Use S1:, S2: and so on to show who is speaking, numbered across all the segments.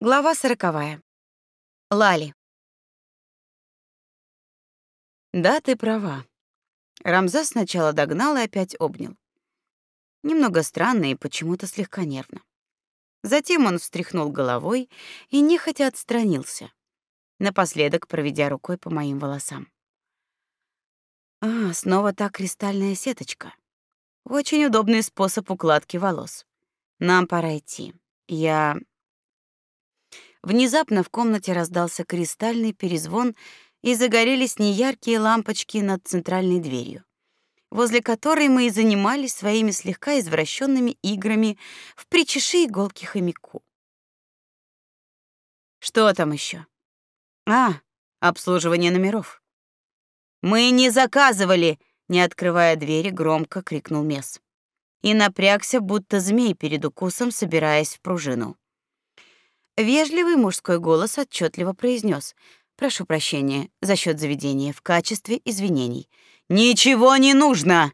S1: Глава сороковая. Лали. Да, ты права. Рамзас сначала догнал и опять обнял. Немного странно и почему-то слегка нервно. Затем он встряхнул головой и нехотя отстранился, напоследок проведя рукой по моим волосам. А, снова та кристальная сеточка. Очень удобный способ укладки волос. Нам пора идти. Я Внезапно в комнате раздался кристальный перезвон, и загорелись неяркие лампочки над центральной дверью, возле которой мы и занимались своими слегка извращенными играми в причеши иголки хомяку. Что там еще? А, обслуживание номеров. Мы не заказывали, не открывая двери, громко крикнул Мес. И напрягся, будто змей перед укусом, собираясь в пружину. Вежливый мужской голос отчетливо произнес: "Прошу прощения за счет заведения в качестве извинений". "Ничего не нужно!"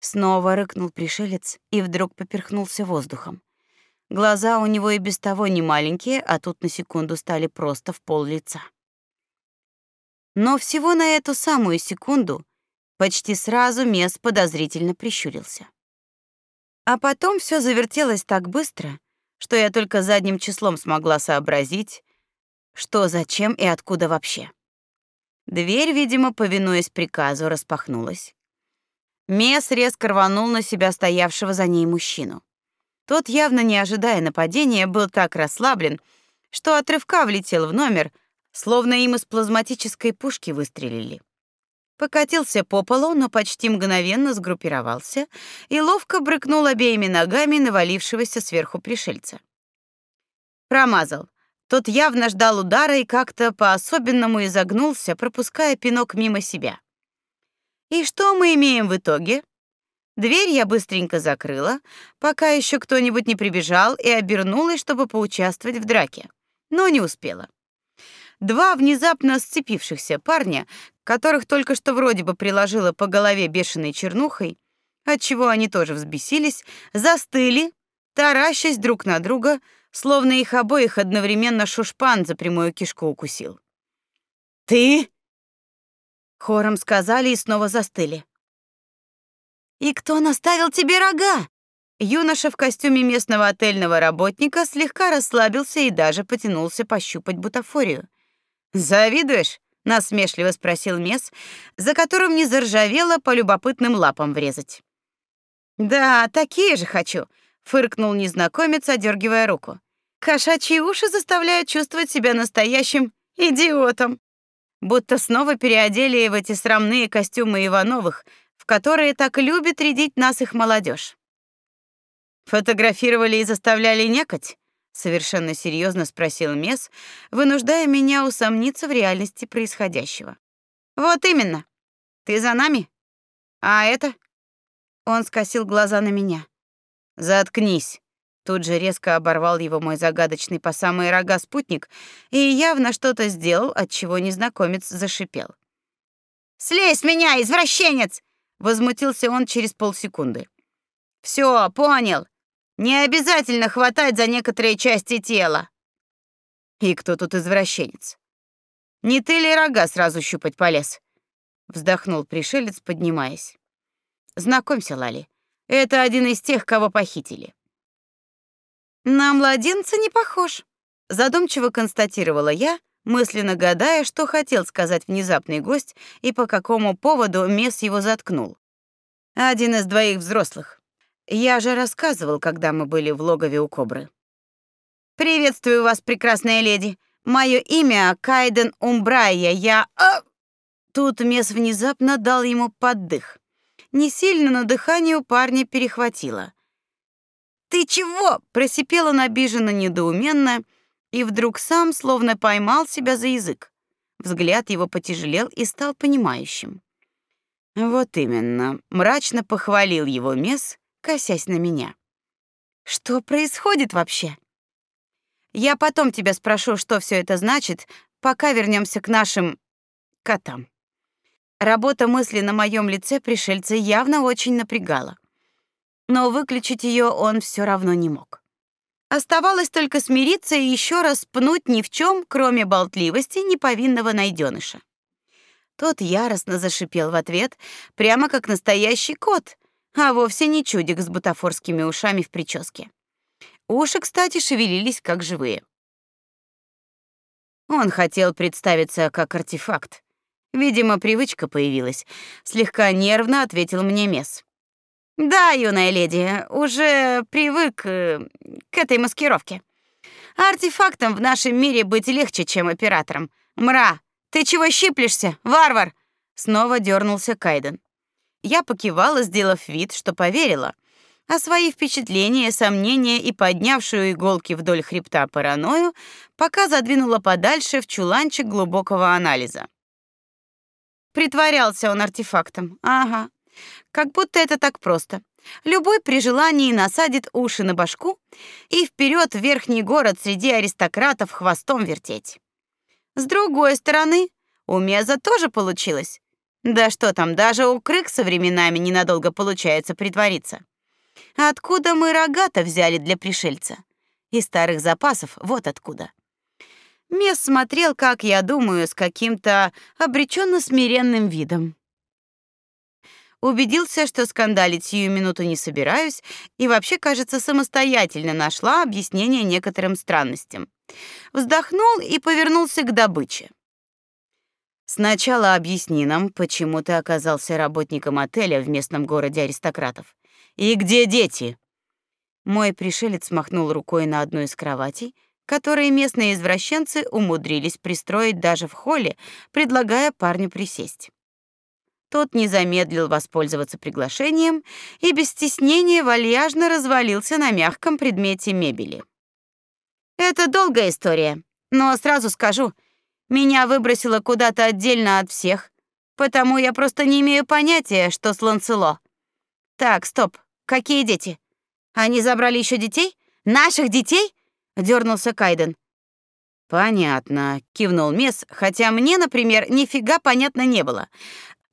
S1: Снова рыкнул пришелец и вдруг поперхнулся воздухом. Глаза у него и без того не маленькие, а тут на секунду стали просто в пол лица. Но всего на эту самую секунду почти сразу Мес подозрительно прищурился. А потом все завертелось так быстро, что я только задним числом смогла сообразить, что, зачем и откуда вообще. Дверь, видимо, повинуясь приказу, распахнулась. Мес резко рванул на себя стоявшего за ней мужчину. Тот, явно не ожидая нападения, был так расслаблен, что от рывка влетел в номер, словно им из плазматической пушки выстрелили покатился по полу, но почти мгновенно сгруппировался и ловко брыкнул обеими ногами навалившегося сверху пришельца. Промазал. Тот явно ждал удара и как-то по-особенному изогнулся, пропуская пинок мимо себя. И что мы имеем в итоге? Дверь я быстренько закрыла, пока еще кто-нибудь не прибежал, и обернулась, чтобы поучаствовать в драке. Но не успела. Два внезапно сцепившихся парня, которых только что вроде бы приложила по голове бешеной чернухой, отчего они тоже взбесились, застыли, таращась друг на друга, словно их обоих одновременно шушпан за прямую кишку укусил. «Ты?» — хором сказали и снова застыли. «И кто наставил тебе рога?» Юноша в костюме местного отельного работника слегка расслабился и даже потянулся пощупать бутафорию. Завидуешь? Насмешливо спросил Мес, за которым не заржавело по любопытным лапам врезать. Да, такие же хочу, фыркнул незнакомец, одергивая руку. Кошачьи уши заставляют чувствовать себя настоящим идиотом. Будто снова переодели в эти срамные костюмы Ивановых, в которые так любит рядить нас их молодежь. Фотографировали и заставляли некать? Совершенно серьезно спросил Мес, вынуждая меня усомниться в реальности происходящего. Вот именно. Ты за нами? А это? Он скосил глаза на меня. Заткнись. Тут же резко оборвал его мой загадочный по самые рога спутник и явно что-то сделал, от чего незнакомец зашипел. "Слезь меня, извращенец!" возмутился он через полсекунды. Все, понял. Не обязательно хватать за некоторые части тела. И кто тут извращенец? Не ты ли рога сразу щупать полез? Вздохнул пришелец, поднимаясь. Знакомься, Лали. Это один из тех, кого похитили. На младенца не похож, задумчиво констатировала я, мысленно гадая, что хотел сказать внезапный гость и по какому поводу Мес его заткнул. Один из двоих взрослых. Я же рассказывал, когда мы были в логове у кобры. Приветствую вас, прекрасная леди. Мое имя Кайден Умбрайя. Я а... Тут Мес внезапно дал ему поддых. Не сильно, но дыхание у парня перехватило. Ты чего? просипел он обиженно недоуменно и вдруг сам словно поймал себя за язык. Взгляд его потяжелел и стал понимающим. Вот именно, мрачно похвалил его Мес косясь на меня. Что происходит вообще? Я потом тебя спрошу, что все это значит, пока вернемся к нашим котам. Работа мысли на моем лице пришельца явно очень напрягала. Но выключить ее он все равно не мог. Оставалось только смириться и еще раз пнуть ни в чем, кроме болтливости, неповинного найденыша. Тот яростно зашипел в ответ, прямо как настоящий кот, а вовсе не чудик с бутафорскими ушами в прическе. Уши, кстати, шевелились как живые. Он хотел представиться как артефакт. Видимо, привычка появилась. Слегка нервно ответил мне Мес. Да, юная леди, уже привык э, к этой маскировке. Артефактом в нашем мире быть легче, чем оператором. Мра, ты чего щиплешься, варвар? Снова дернулся Кайден. Я покивала, сделав вид, что поверила, а свои впечатления, сомнения и поднявшую иголки вдоль хребта паранойю пока задвинула подальше в чуланчик глубокого анализа. Притворялся он артефактом. Ага. Как будто это так просто. Любой при желании насадит уши на башку и вперед в верхний город среди аристократов хвостом вертеть. С другой стороны, у Меза тоже получилось. Да что там, даже у Крыкса временами ненадолго получается притвориться. Откуда мы рогата взяли для пришельца? Из старых запасов, вот откуда. Мес смотрел, как я думаю, с каким-то обреченно смиренным видом. Убедился, что скандалить сию минуту не собираюсь, и вообще, кажется, самостоятельно нашла объяснение некоторым странностям. Вздохнул и повернулся к добыче. Сначала объясни нам, почему ты оказался работником отеля в местном городе аристократов. И где дети? Мой пришелец махнул рукой на одну из кроватей, которые местные извращенцы умудрились пристроить даже в холле, предлагая парню присесть. Тот не замедлил воспользоваться приглашением и без стеснения вальяжно развалился на мягком предмете мебели. Это долгая история, но сразу скажу, меня выбросило куда-то отдельно от всех, потому я просто не имею понятия, что с Ланцело. Так, стоп. Какие дети? Они забрали еще детей? Наших детей? дернулся Кайден. Понятно, кивнул Мес, хотя мне, например, нифига понятно не было.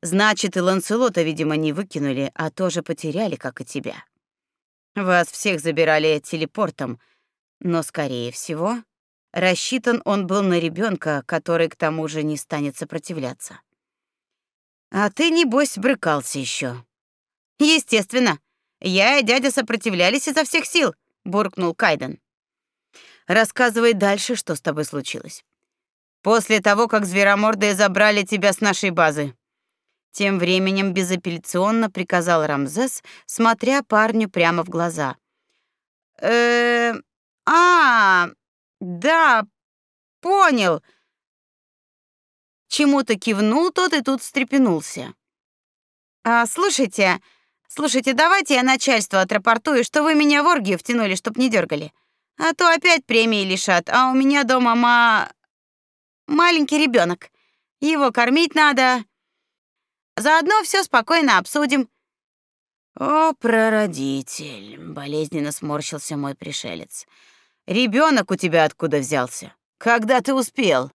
S1: Значит, и Ланселота, видимо, не выкинули, а тоже потеряли, как и тебя. Вас всех забирали телепортом, но скорее всего, Рассчитан он был на ребенка, который к тому же не станет сопротивляться. А ты небось брыкался еще. Естественно. Я и дядя сопротивлялись изо всех сил, буркнул Кайден. Рассказывай дальше, что с тобой случилось. После того, как зверомордые забрали тебя с нашей базы. Тем временем безапелляционно приказал Рамзес, смотря парню прямо в глаза. Э, а, да, понял. Чему-то кивнул тот и тут встрепенулся. А, слушайте, слушайте, давайте я начальству отрапортую, что вы меня в оргию втянули, чтоб не дергали. А то опять премии лишат, а у меня дома ма... маленький ребенок. Его кормить надо. Заодно все спокойно обсудим. О, прародитель, болезненно сморщился мой пришелец. Ребенок у тебя откуда взялся? Когда ты успел?